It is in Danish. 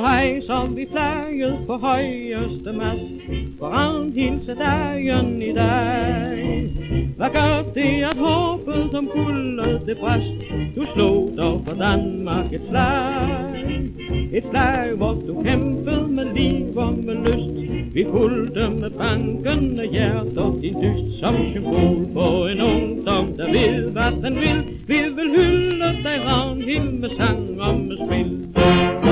Så hej som vi fløjet på højeste mast. Foran hilse dagen i dag. Hvad gør det at håbet som guldet det bræst Du slog dog for Danmark et slag. Et slag hvor du kæmpede med liv og med lyst. Vi fulgte med bankende hjerter din dyst Som symbol på en ungdom der ved hvad den vil. Vi vil hylde dig Ragnhild med sang og med spil.